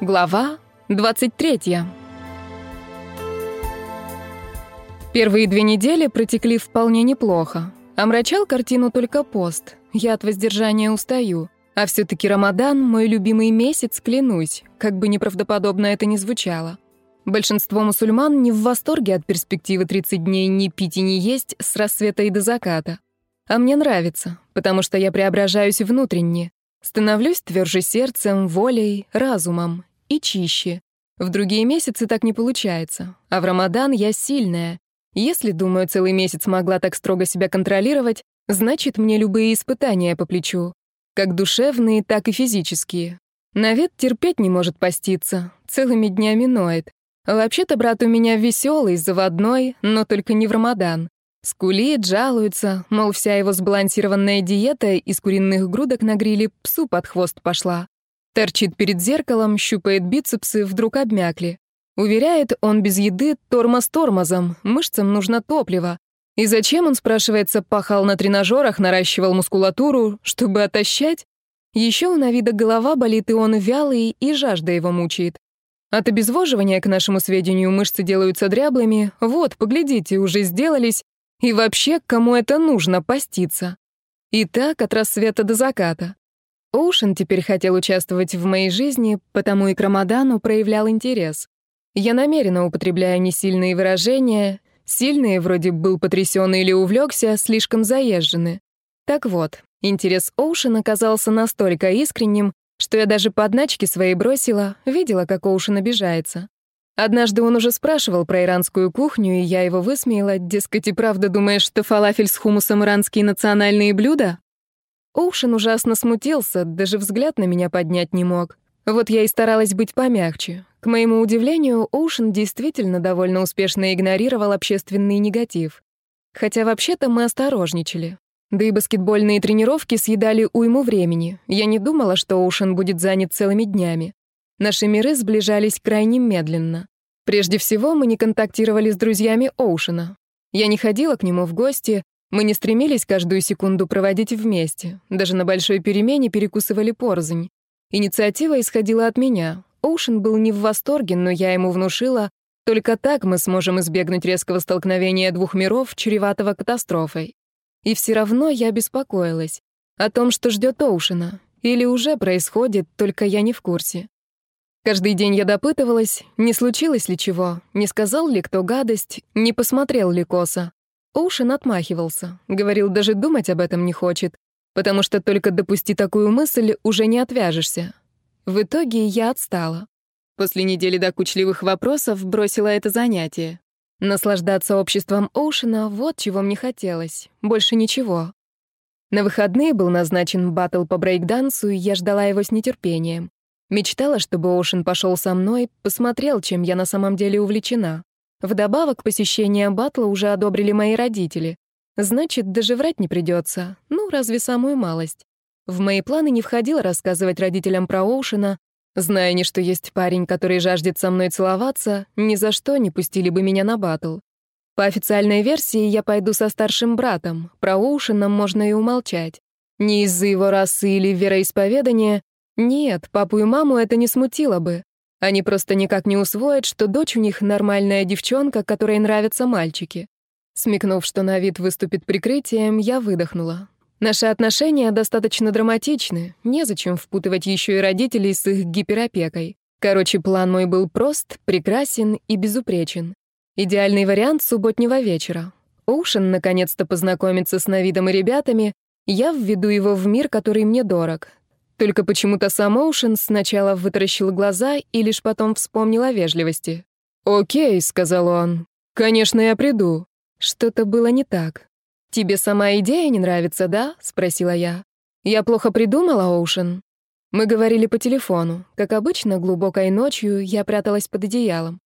Глава 23. Первые две недели протекли вполне неплохо. Омрачал картину только пост. Я от воздержания устаю. А все таки Рамадан — мой любимый месяц, клянусь, как бы неправдоподобно это ни звучало. Большинство мусульман не в восторге от перспективы 30 дней ни пить и не есть с рассвета и до заката. А мне нравится, потому что я преображаюсь внутренне. Становлюсь тверже сердцем, волей, разумом и чище. В другие месяцы так не получается. А в Рамадан я сильная. Если, думаю, целый месяц могла так строго себя контролировать, значит, мне любые испытания по плечу. Как душевные, так и физические. Навет терпеть не может поститься, целыми днями ноет. Вообще-то брат у меня веселый, заводной, но только не в Рамадан. Скулит, жалуется, мол, вся его сбалансированная диета из куриных грудок на гриле псу под хвост пошла. Торчит перед зеркалом, щупает бицепсы, вдруг обмякли. Уверяет, он без еды тормоз тормозом, мышцам нужно топливо. И зачем, он, спрашивается, пахал на тренажерах, наращивал мускулатуру, чтобы отощать? Еще у Навида голова болит, и он вялый, и жажда его мучает. От обезвоживания, к нашему сведению, мышцы делаются дряблыми. Вот, поглядите, уже сделались. И вообще, кому это нужно, поститься? И так от рассвета до заката. Оушен теперь хотел участвовать в моей жизни, потому и к Рамадану проявлял интерес. Я намеренно употребляю несильные выражения, сильные, вроде «был потрясен» или «увлекся», слишком заезжены. Так вот, интерес Оушен оказался настолько искренним, что я даже подначки свои бросила, видела, как Оушен обижается. Однажды он уже спрашивал про иранскую кухню, и я его высмеяла, дескать, и правда думаешь, что фалафель с хумусом иранские национальные блюда? Оушен ужасно смутился, даже взгляд на меня поднять не мог. Вот я и старалась быть помягче. К моему удивлению, Оушен действительно довольно успешно игнорировал общественный негатив. Хотя вообще-то мы осторожничали. Да и баскетбольные тренировки съедали уйму времени. Я не думала, что Оушен будет занят целыми днями. Наши миры сближались крайне медленно. Прежде всего, мы не контактировали с друзьями Оушена. Я не ходила к нему в гости, мы не стремились каждую секунду проводить вместе. Даже на большой перемене перекусывали порзань. Инициатива исходила от меня. Оушен был не в восторге, но я ему внушила, только так мы сможем избегнуть резкого столкновения двух миров, чреватого катастрофой. И все равно я беспокоилась о том, что ждет Оушена. Или уже происходит, только я не в курсе. Каждый день я допытывалась, не случилось ли чего, не сказал ли кто гадость, не посмотрел ли косо. Оушен отмахивался, говорил, даже думать об этом не хочет, потому что только допусти такую мысль, уже не отвяжешься. В итоге я отстала. После недели докучливых вопросов бросила это занятие. Наслаждаться обществом Оушена — вот чего мне хотелось, больше ничего. На выходные был назначен баттл по брейкдансу, и я ждала его с нетерпением. Мечтала, чтобы Оушен пошел со мной, посмотрел, чем я на самом деле увлечена. Вдобавок, посещение батла уже одобрили мои родители. Значит, даже врать не придется. Ну, разве самую малость. В мои планы не входило рассказывать родителям про Оушена. Зная не, что есть парень, который жаждет со мной целоваться, ни за что не пустили бы меня на батл. По официальной версии я пойду со старшим братом. Про Оушена можно и умолчать. Не из-за его расы или вероисповедания, нет, папу и маму это не смутило бы. Они просто никак не усвоят, что дочь у них нормальная девчонка, которой нравятся мальчики. Смекнув, что на вид выступит прикрытием, я выдохнула. Наши отношения достаточно драматичны, незачем впутывать еще и родителей с их гиперопекой. Короче, план мой был прост, прекрасен и безупречен. Идеальный вариант субботнего вечера. Оушен наконец-то познакомится с Навидом и ребятами, я введу его в мир, который мне дорог, только почему-то сам Оушен сначала вытаращил глаза и лишь потом вспомнил о вежливости. «Окей», — сказал он. «Конечно, я приду». Что-то было не так. «Тебе сама идея не нравится, да?» — спросила я. «Я плохо придумала, Оушен?» Мы говорили по телефону. Как обычно, глубокой ночью я пряталась под одеялом.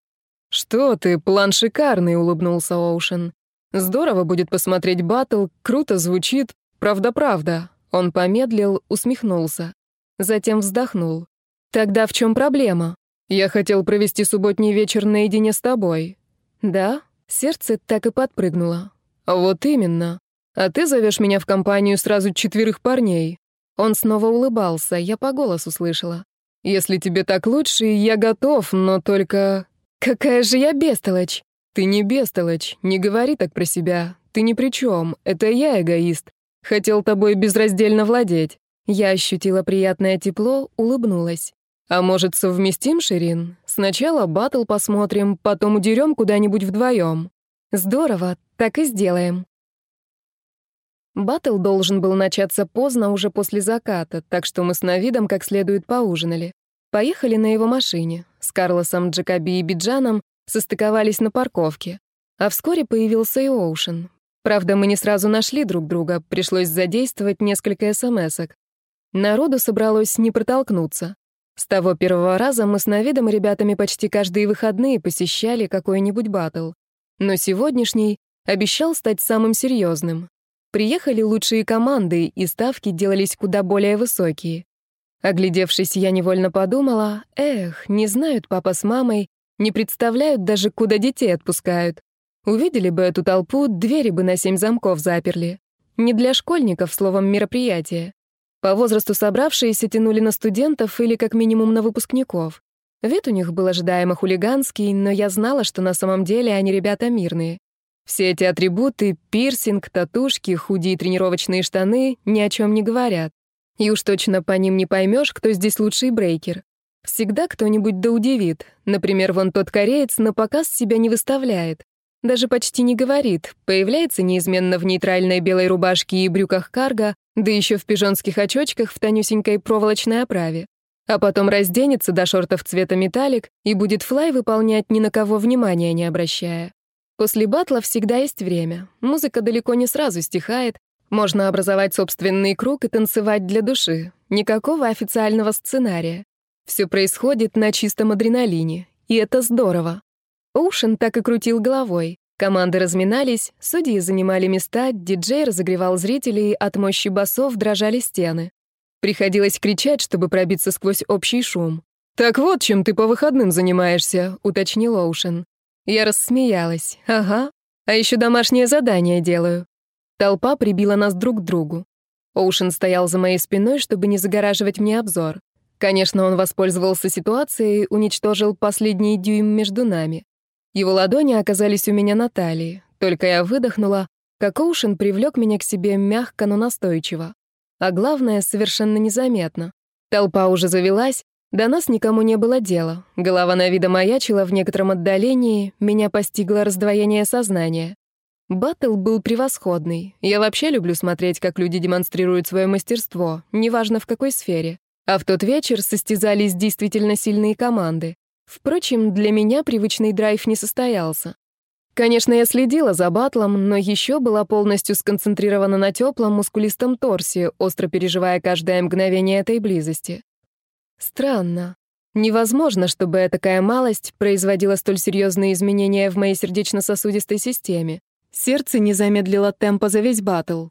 «Что ты, план шикарный», — улыбнулся Оушен. «Здорово будет посмотреть батл, круто звучит, правда-правда». Он помедлил, усмехнулся. Затем вздохнул. «Тогда в чем проблема? Я хотел провести субботний вечер наедине с тобой». «Да?» Сердце так и подпрыгнуло. «Вот именно. А ты зовешь меня в компанию сразу четверых парней». Он снова улыбался, я по голосу слышала. Если тебе так лучше, я готов, но только... Какая же я бестолочь! Ты не бестолочь, не говори так про себя. Ты ни при чем, это я эгоист. Хотел тобой безраздельно владеть. Я ощутила приятное тепло, улыбнулась. А может, совместим, Ширин? Сначала батл посмотрим, потом удерем куда-нибудь вдвоем. Здорово, так и сделаем. Батл должен был начаться поздно, уже после заката, так что мы с Навидом как следует поужинали. Поехали на его машине. С Карлосом, Джакоби и Биджаном состыковались на парковке. А вскоре появился и Оушен. Правда, мы не сразу нашли друг друга, пришлось задействовать несколько смс-ок. Народу собралось не протолкнуться. С того первого раза мы с Навидом и ребятами почти каждые выходные посещали какой-нибудь батл. Но сегодняшний обещал стать самым серьезным. Приехали лучшие команды, и ставки делались куда более высокие. Оглядевшись, я невольно подумала, эх, не знают папа с мамой, не представляют даже, куда детей отпускают. Увидели бы эту толпу, двери бы на семь замков заперли. Не для школьников, словом, мероприятие. По возрасту собравшиеся тянули на студентов или как минимум на выпускников. Вид у них был ожидаемо хулиганский, но я знала, что на самом деле они ребята мирные. Все эти атрибуты — пирсинг, татушки, худи и тренировочные штаны — ни о чем не говорят. И уж точно по ним не поймешь, кто здесь лучший брейкер. Всегда кто-нибудь да удивит. Например, вон тот кореец на показ себя не выставляет. Даже почти не говорит, появляется неизменно в нейтральной белой рубашке и брюках карго, да еще в пижонских очочках в тонюсенькой проволочной оправе. А потом разденется до шортов цвета металлик и будет флай выполнять ни на кого внимания не обращая. После батла всегда есть время. Музыка далеко не сразу стихает. Можно образовать собственный круг и танцевать для души. Никакого официального сценария. Все происходит на чистом адреналине. И это здорово. Оушен так и крутил головой. Команды разминались, судьи занимали места, диджей разогревал зрителей, от мощи басов дрожали стены. Приходилось кричать, чтобы пробиться сквозь общий шум. «Так вот, чем ты по выходным занимаешься», — уточнил Оушен. Я рассмеялась. Ага. А еще домашнее задание делаю. Толпа прибила нас друг к другу. Оушен стоял за моей спиной, чтобы не загораживать мне обзор. Конечно, он воспользовался ситуацией, уничтожил последний дюйм между нами. Его ладони оказались у меня на талии. Только я выдохнула, как Оушен привлек меня к себе мягко, но настойчиво. А главное, совершенно незаметно. Толпа уже завелась, до нас никому не было дела. Голова на вида маячила в некотором отдалении, меня постигло раздвоение сознания. Баттл был превосходный. Я вообще люблю смотреть, как люди демонстрируют свое мастерство, неважно в какой сфере. А в тот вечер состязались действительно сильные команды. Впрочем, для меня привычный драйв не состоялся. Конечно, я следила за батлом, но еще была полностью сконцентрирована на теплом, мускулистом торсе, остро переживая каждое мгновение этой близости. Странно. Невозможно, чтобы такая малость производила столь серьезные изменения в моей сердечно-сосудистой системе. Сердце не замедлило темпа за весь батл.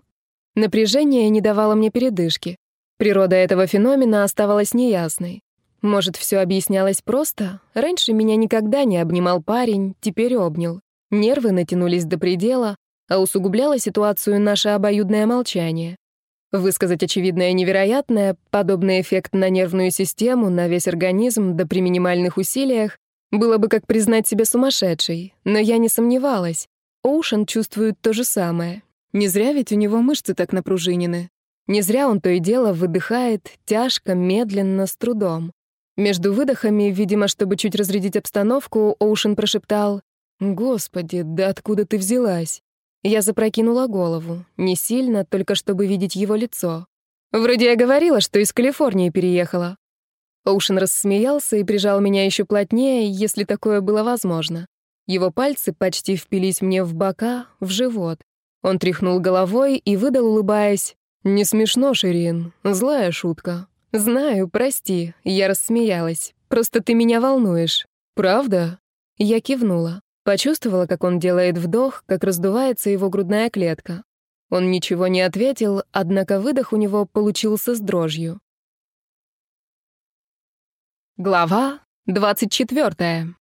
Напряжение не давало мне передышки. Природа этого феномена оставалась неясной. Может, все объяснялось просто? Раньше меня никогда не обнимал парень, теперь обнял. Нервы натянулись до предела, а усугубляло ситуацию наше обоюдное молчание. Высказать очевидное невероятное, подобный эффект на нервную систему, на весь организм, да при минимальных усилиях, было бы как признать себя сумасшедшей. Но я не сомневалась. Оушен чувствует то же самое. Не зря ведь у него мышцы так напружинены. Не зря он то и дело выдыхает, тяжко, медленно, с трудом. Между выдохами, видимо, чтобы чуть разрядить обстановку, Оушен прошептал «Господи, да откуда ты взялась?» Я запрокинула голову, не сильно, только чтобы видеть его лицо. Вроде я говорила, что из Калифорнии переехала. Оушен рассмеялся и прижал меня еще плотнее, если такое было возможно. Его пальцы почти впились мне в бока, в живот. Он тряхнул головой и выдал, улыбаясь, «Не смешно, Ширин, злая шутка». «Знаю, прости», — я рассмеялась. «Просто ты меня волнуешь». «Правда?» Я кивнула. Почувствовала, как он делает вдох, как раздувается его грудная клетка. Он ничего не ответил, однако выдох у него получился с дрожью. Глава 24.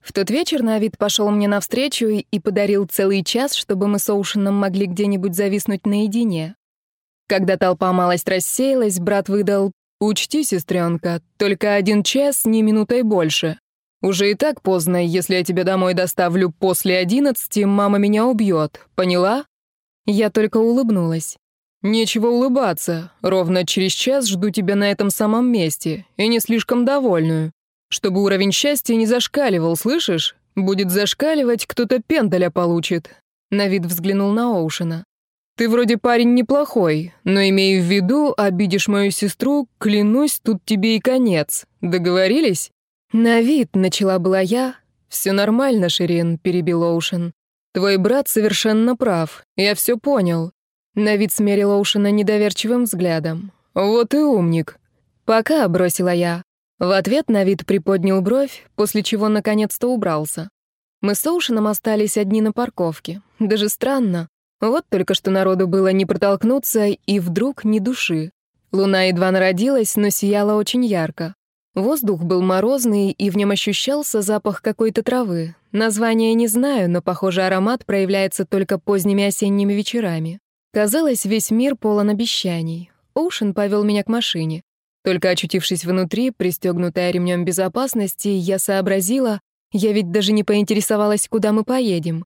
В тот вечер Навид пошел мне навстречу и подарил целый час, чтобы мы с Оушеном могли где-нибудь зависнуть наедине. Когда толпа малость рассеялась, брат выдал Учти, сестренка, только один час, ни минутой больше. Уже и так поздно, если я тебя домой доставлю после одиннадцати, мама меня убьет. Поняла? Я только улыбнулась. Нечего улыбаться. Ровно через час жду тебя на этом самом месте, и не слишком довольную. Чтобы уровень счастья не зашкаливал, слышишь? Будет зашкаливать, кто-то пендаля получит. На вид взглянул на Оушена. Ты вроде парень неплохой, но имей в виду, обидишь мою сестру, клянусь, тут тебе и конец. Договорились? На вид начала была я. Все нормально, Ширин, перебил Оушен. Твой брат совершенно прав. Я все понял. На вид смерил Оушена недоверчивым взглядом. Вот и умник. Пока, бросила я. В ответ на вид приподнял бровь, после чего наконец-то убрался. Мы с Оушеном остались одни на парковке. Даже странно. Вот только что народу было не протолкнуться, и вдруг ни души. Луна едва народилась, но сияла очень ярко. Воздух был морозный, и в нем ощущался запах какой-то травы. Название не знаю, но, похоже, аромат проявляется только поздними осенними вечерами. Казалось, весь мир полон обещаний. Оушен повел меня к машине. Только очутившись внутри, пристегнутая ремнем безопасности, я сообразила, я ведь даже не поинтересовалась, куда мы поедем.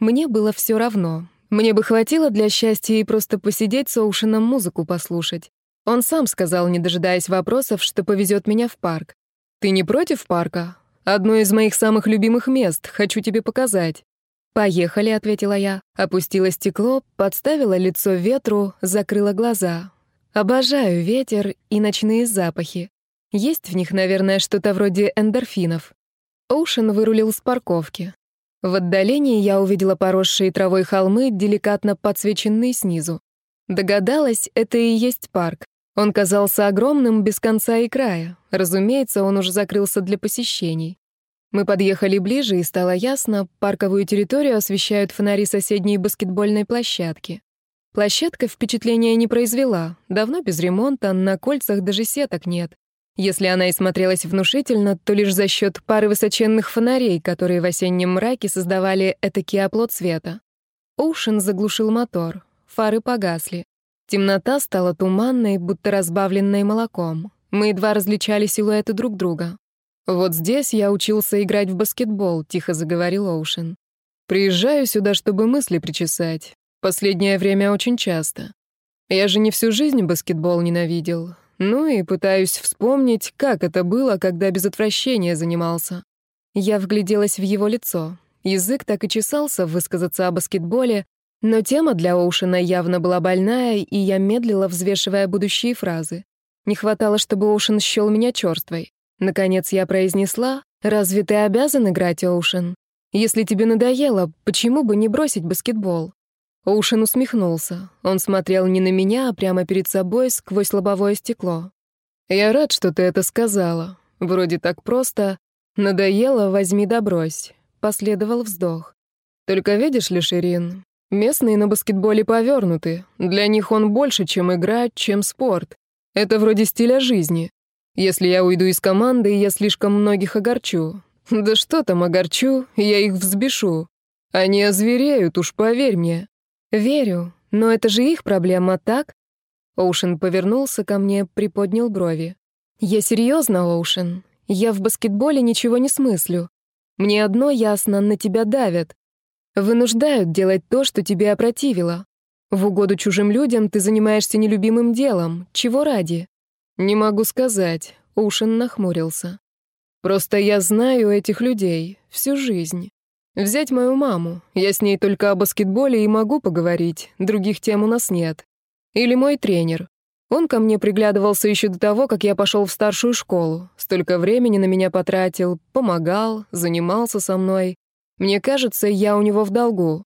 Мне было все равно. Мне бы хватило для счастья и просто посидеть с Оушеном музыку послушать. Он сам сказал, не дожидаясь вопросов, что повезет меня в парк. «Ты не против парка? Одно из моих самых любимых мест. Хочу тебе показать». «Поехали», — ответила я. Опустила стекло, подставила лицо ветру, закрыла глаза. Обожаю ветер и ночные запахи. Есть в них, наверное, что-то вроде эндорфинов. Оушен вырулил с парковки. В отдалении я увидела поросшие травой холмы, деликатно подсвеченные снизу. Догадалась, это и есть парк. Он казался огромным, без конца и края. Разумеется, он уже закрылся для посещений. Мы подъехали ближе, и стало ясно, парковую территорию освещают фонари соседней баскетбольной площадки. Площадка впечатления не произвела. Давно без ремонта, на кольцах даже сеток нет. Если она и смотрелась внушительно, то лишь за счет пары высоченных фонарей, которые в осеннем мраке создавали этакий оплот света. Оушен заглушил мотор. Фары погасли. Темнота стала туманной, будто разбавленной молоком. Мы едва различали силуэты друг друга. «Вот здесь я учился играть в баскетбол», — тихо заговорил Оушен. «Приезжаю сюда, чтобы мысли причесать. Последнее время очень часто. Я же не всю жизнь баскетбол ненавидел. Ну и пытаюсь вспомнить, как это было, когда без отвращения занимался. Я вгляделась в его лицо. Язык так и чесался высказаться о баскетболе, но тема для Оушена явно была больная, и я медлила, взвешивая будущие фразы. Не хватало, чтобы Оушен счёл меня чёрствой. Наконец я произнесла, «Разве ты обязан играть, Оушен? Если тебе надоело, почему бы не бросить баскетбол?» Оушен усмехнулся. Он смотрел не на меня, а прямо перед собой сквозь лобовое стекло. «Я рад, что ты это сказала. Вроде так просто. Надоело, возьми да брось». Последовал вздох. «Только видишь ли, Ширин, местные на баскетболе повернуты. Для них он больше, чем игра, чем спорт. Это вроде стиля жизни. Если я уйду из команды, я слишком многих огорчу. Да что там огорчу, я их взбешу. Они озвереют, уж поверь мне. «Верю, но это же их проблема, так?» Оушен повернулся ко мне, приподнял брови. «Я серьезно, Оушен. Я в баскетболе ничего не смыслю. Мне одно ясно, на тебя давят. Вынуждают делать то, что тебе опротивило. В угоду чужим людям ты занимаешься нелюбимым делом. Чего ради?» «Не могу сказать», — Оушен нахмурился. «Просто я знаю этих людей всю жизнь. Взять мою маму. Я с ней только о баскетболе и могу поговорить. Других тем у нас нет. Или мой тренер. Он ко мне приглядывался еще до того, как я пошел в старшую школу. Столько времени на меня потратил, помогал, занимался со мной. Мне кажется, я у него в долгу.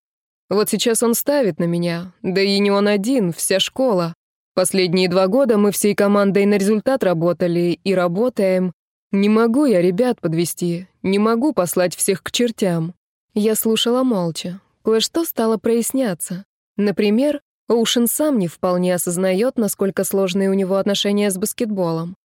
Вот сейчас он ставит на меня. Да и не он один, вся школа. Последние два года мы всей командой на результат работали и работаем. Не могу я ребят подвести, не могу послать всех к чертям. Я слушала молча. Кое-что стало проясняться. Например, Оушен сам не вполне осознает, насколько сложные у него отношения с баскетболом.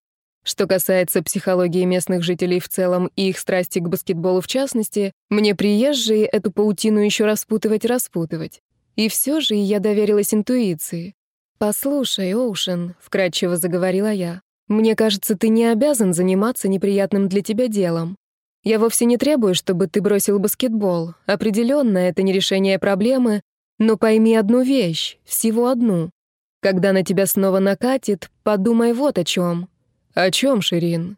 Что касается психологии местных жителей в целом и их страсти к баскетболу в частности, мне приезжие эту паутину еще распутывать распутывать. И все же я доверилась интуиции. «Послушай, Оушен», — вкратчиво заговорила я, Мне кажется, ты не обязан заниматься неприятным для тебя делом. Я вовсе не требую, чтобы ты бросил баскетбол. Определенно, это не решение проблемы, но пойми одну вещь, всего одну. Когда на тебя снова накатит, подумай вот о чем. О чем, Ширин?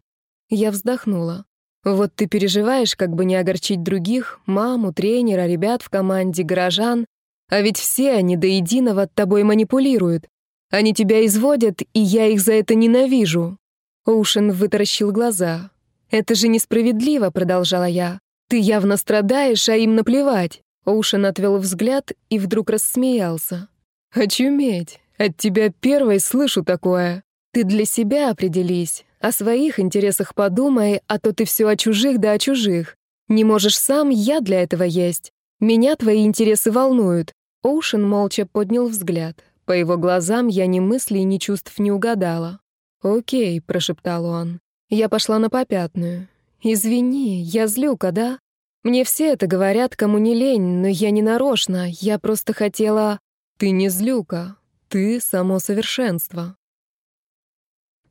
Я вздохнула. Вот ты переживаешь, как бы не огорчить других, маму, тренера, ребят в команде, горожан, а ведь все они до единого тобой манипулируют. Они тебя изводят, и я их за это ненавижу». Оушен вытаращил глаза. «Это же несправедливо», — продолжала я. «Ты явно страдаешь, а им наплевать». Оушен отвел взгляд и вдруг рассмеялся. «Очуметь! От тебя первой слышу такое. Ты для себя определись, о своих интересах подумай, а то ты все о чужих да о чужих. Не можешь сам, я для этого есть. Меня твои интересы волнуют». Оушен молча поднял взгляд. По его глазам я ни мыслей, ни чувств не угадала. «Окей», — прошептал он. Я пошла на попятную. «Извини, я злюка, да? Мне все это говорят, кому не лень, но я не нарочно, я просто хотела...» «Ты не злюка, ты — само совершенство».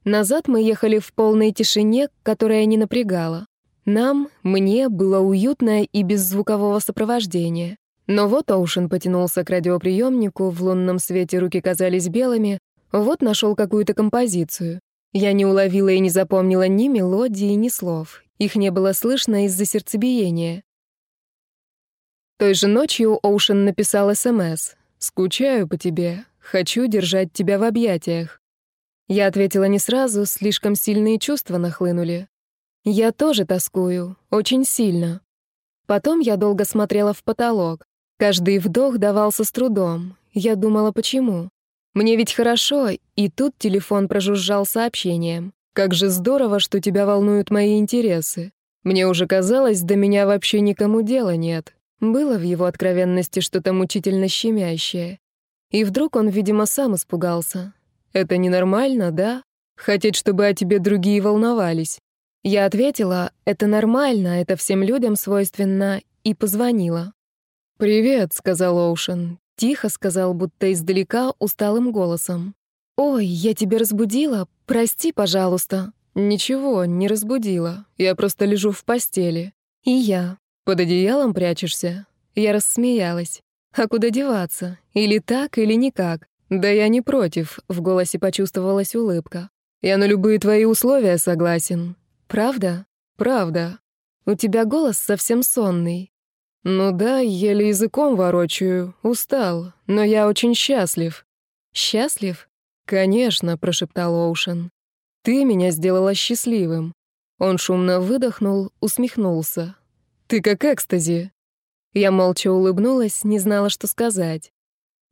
Назад мы ехали в полной тишине, которая не напрягала. Нам, мне, было уютно и без звукового сопровождения. Но вот Оушен потянулся к радиоприемнику, в лунном свете руки казались белыми, вот нашел какую-то композицию. Я не уловила и не запомнила ни мелодии, ни слов. Их не было слышно из-за сердцебиения. Той же ночью Оушен написал СМС. «Скучаю по тебе. Хочу держать тебя в объятиях». Я ответила не сразу, слишком сильные чувства нахлынули. Я тоже тоскую, очень сильно. Потом я долго смотрела в потолок. Каждый вдох давался с трудом. Я думала, почему? Мне ведь хорошо, и тут телефон прожужжал сообщением. Как же здорово, что тебя волнуют мои интересы. Мне уже казалось, до меня вообще никому дела нет. Было в его откровенности что-то мучительно щемящее. И вдруг он, видимо, сам испугался. Это ненормально, да? Хотеть, чтобы о тебе другие волновались. Я ответила, это нормально, это всем людям свойственно, и позвонила. «Привет», — сказал Оушен. Тихо сказал, будто издалека, усталым голосом. «Ой, я тебя разбудила? Прости, пожалуйста». «Ничего, не разбудила. Я просто лежу в постели». «И я». «Под одеялом прячешься?» Я рассмеялась. «А куда деваться? Или так, или никак. Да я не против», — в голосе почувствовалась улыбка. «Я на любые твои условия согласен». «Правда?» «Правда. У тебя голос совсем сонный. «Ну да, еле языком ворочаю, устал, но я очень счастлив». «Счастлив?» «Конечно», — прошептал Оушен. «Ты меня сделала счастливым». Он шумно выдохнул, усмехнулся. «Ты как экстази». Я молча улыбнулась, не знала, что сказать.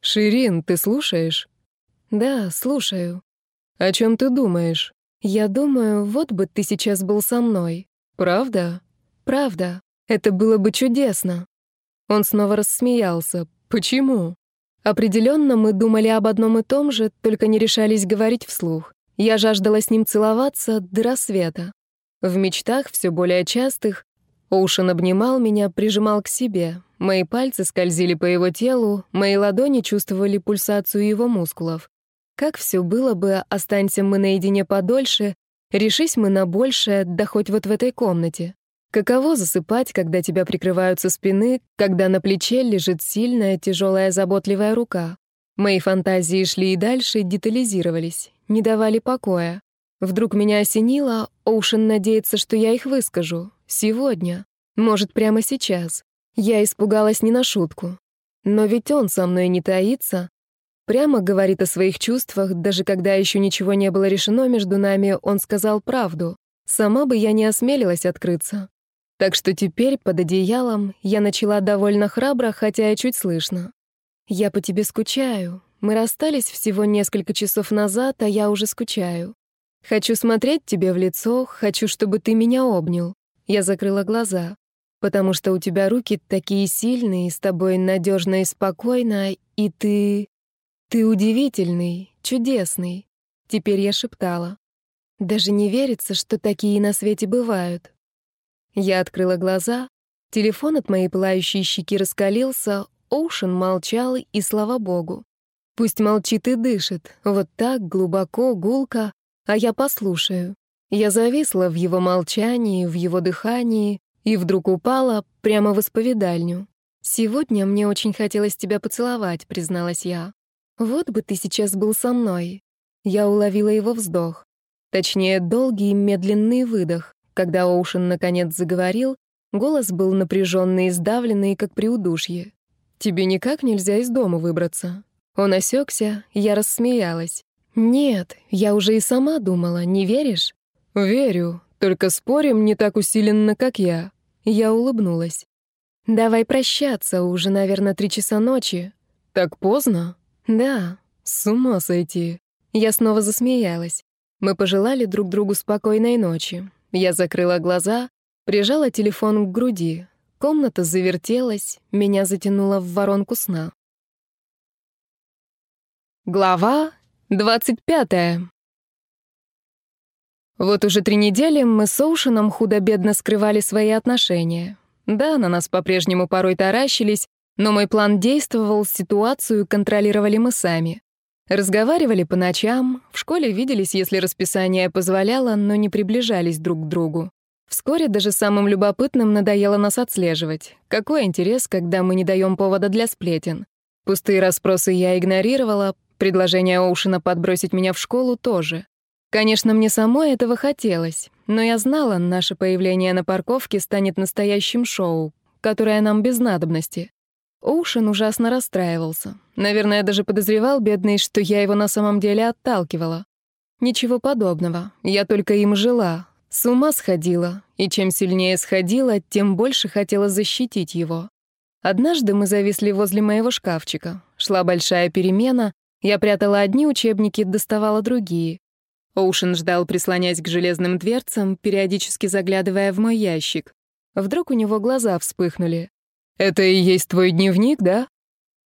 «Ширин, ты слушаешь?» «Да, слушаю». «О чем ты думаешь?» «Я думаю, вот бы ты сейчас был со мной». «Правда?» «Правда». Это было бы чудесно. Он снова рассмеялся. Почему? Определенно мы думали об одном и том же, только не решались говорить вслух. Я жаждала с ним целоваться до рассвета. В мечтах, все более частых, Оушен обнимал меня, прижимал к себе. Мои пальцы скользили по его телу, мои ладони чувствовали пульсацию его мускулов. Как все было бы, останься мы наедине подольше, решись мы на большее, да хоть вот в этой комнате. Каково засыпать, когда тебя прикрывают со спины, когда на плече лежит сильная, тяжелая, заботливая рука? Мои фантазии шли и дальше, детализировались, не давали покоя. Вдруг меня осенило, Оушен надеется, что я их выскажу. Сегодня. Может, прямо сейчас. Я испугалась не на шутку. Но ведь он со мной не таится. Прямо говорит о своих чувствах, даже когда еще ничего не было решено между нами, он сказал правду. Сама бы я не осмелилась открыться. Так что теперь под одеялом я начала довольно храбро, хотя и чуть слышно. «Я по тебе скучаю. Мы расстались всего несколько часов назад, а я уже скучаю. Хочу смотреть тебе в лицо, хочу, чтобы ты меня обнял». Я закрыла глаза. «Потому что у тебя руки такие сильные, с тобой надежно и спокойно, и ты... ты удивительный, чудесный». Теперь я шептала. «Даже не верится, что такие на свете бывают». Я открыла глаза. Телефон от моей пылающей щеки раскалился, Оушен молчал, и слава богу. Пусть молчит и дышит, вот так, глубоко, гулко. а я послушаю. Я зависла в его молчании, в его дыхании и вдруг упала прямо в исповедальню. «Сегодня мне очень хотелось тебя поцеловать», — призналась я. «Вот бы ты сейчас был со мной». Я уловила его вздох. Точнее, долгий медленный выдох. Когда Оушен наконец заговорил, голос был напряженный и сдавленный, как при удушье. «Тебе никак нельзя из дома выбраться». Он осекся, я рассмеялась. «Нет, я уже и сама думала, не веришь?» «Верю, только спорим не так усиленно, как я». Я улыбнулась. «Давай прощаться, уже, наверное, три часа ночи». «Так поздно?» «Да». «С ума сойти». Я снова засмеялась. Мы пожелали друг другу спокойной ночи. Я закрыла глаза, прижала телефон к груди. Комната завертелась, меня затянуло в воронку сна. Глава двадцать пятая. Вот уже три недели мы с Оушеном худо-бедно скрывали свои отношения. Да, на нас по-прежнему порой таращились, но мой план действовал, ситуацию контролировали мы сами. Разговаривали по ночам, в школе виделись, если расписание позволяло, но не приближались друг к другу. Вскоре даже самым любопытным надоело нас отслеживать. Какой интерес, когда мы не даем повода для сплетен? Пустые расспросы я игнорировала, предложение Оушена подбросить меня в школу тоже. Конечно, мне самой этого хотелось, но я знала, наше появление на парковке станет настоящим шоу, которое нам без надобности. Оушен ужасно расстраивался. Наверное, даже подозревал, бедный, что я его на самом деле отталкивала. Ничего подобного. Я только им жила. С ума сходила. И чем сильнее сходила, тем больше хотела защитить его. Однажды мы зависли возле моего шкафчика. Шла большая перемена. Я прятала одни учебники, доставала другие. Оушен ждал, прислонясь к железным дверцам, периодически заглядывая в мой ящик. Вдруг у него глаза вспыхнули. «Это и есть твой дневник, да?»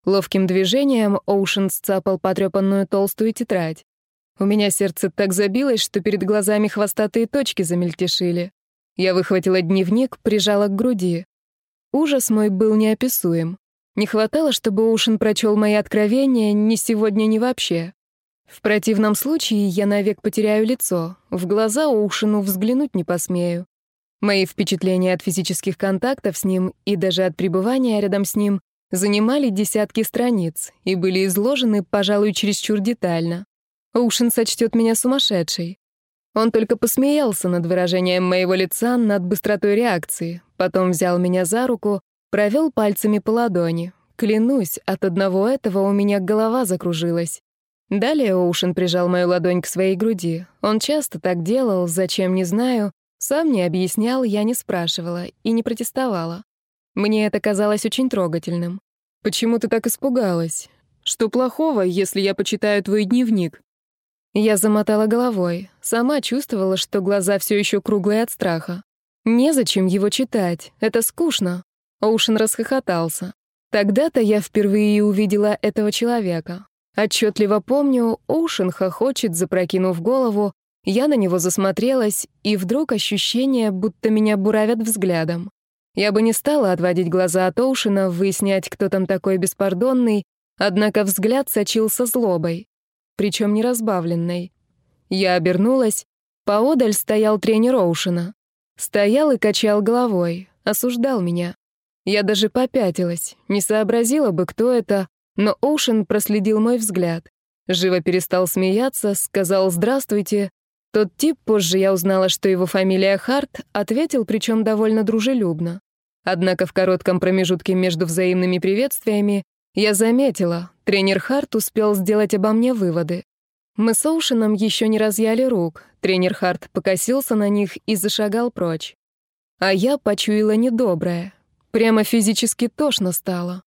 Ловким движением Оушен сцапал потрепанную толстую тетрадь. У меня сердце так забилось, что перед глазами хвостатые точки замельтешили. Я выхватила дневник, прижала к груди. Ужас мой был неописуем. Не хватало, чтобы Оушен прочел мои откровения ни сегодня, ни вообще. В противном случае я навек потеряю лицо, в глаза Оушену взглянуть не посмею. Мои впечатления от физических контактов с ним и даже от пребывания рядом с ним занимали десятки страниц и были изложены, пожалуй, чересчур детально. Оушен сочтет меня сумасшедшей. Он только посмеялся над выражением моего лица, над быстротой реакции, потом взял меня за руку, провел пальцами по ладони. Клянусь, от одного этого у меня голова закружилась. Далее Оушен прижал мою ладонь к своей груди. Он часто так делал, зачем не знаю. Сам не объяснял, я не спрашивала и не протестовала. Мне это казалось очень трогательным. «Почему ты так испугалась? Что плохого, если я почитаю твой дневник?» Я замотала головой. Сама чувствовала, что глаза все еще круглые от страха. Незачем его читать, это скучно. Оушен расхохотался. Тогда-то я впервые увидела этого человека. Отчетливо помню, Оушен хохочет, запрокинув голову, я на него засмотрелась, и вдруг ощущение, будто меня буравят взглядом. Я бы не стала отводить глаза от Оушена, выяснять, кто там такой беспардонный, однако взгляд сочился злобой, причем неразбавленной. Я обернулась, поодаль стоял тренер Оушена. Стоял и качал головой, осуждал меня. Я даже попятилась, не сообразила бы, кто это, но Оушен проследил мой взгляд. Живо перестал смеяться, сказал «здравствуйте». Тот тип, позже я узнала, что его фамилия Харт, ответил, причем довольно дружелюбно. Однако в коротком промежутке между взаимными приветствиями я заметила, тренер Харт успел сделать обо мне выводы. Мы с Оушеном еще не разъяли рук, тренер Харт покосился на них и зашагал прочь. А я почуяла недоброе. Прямо физически тошно стало.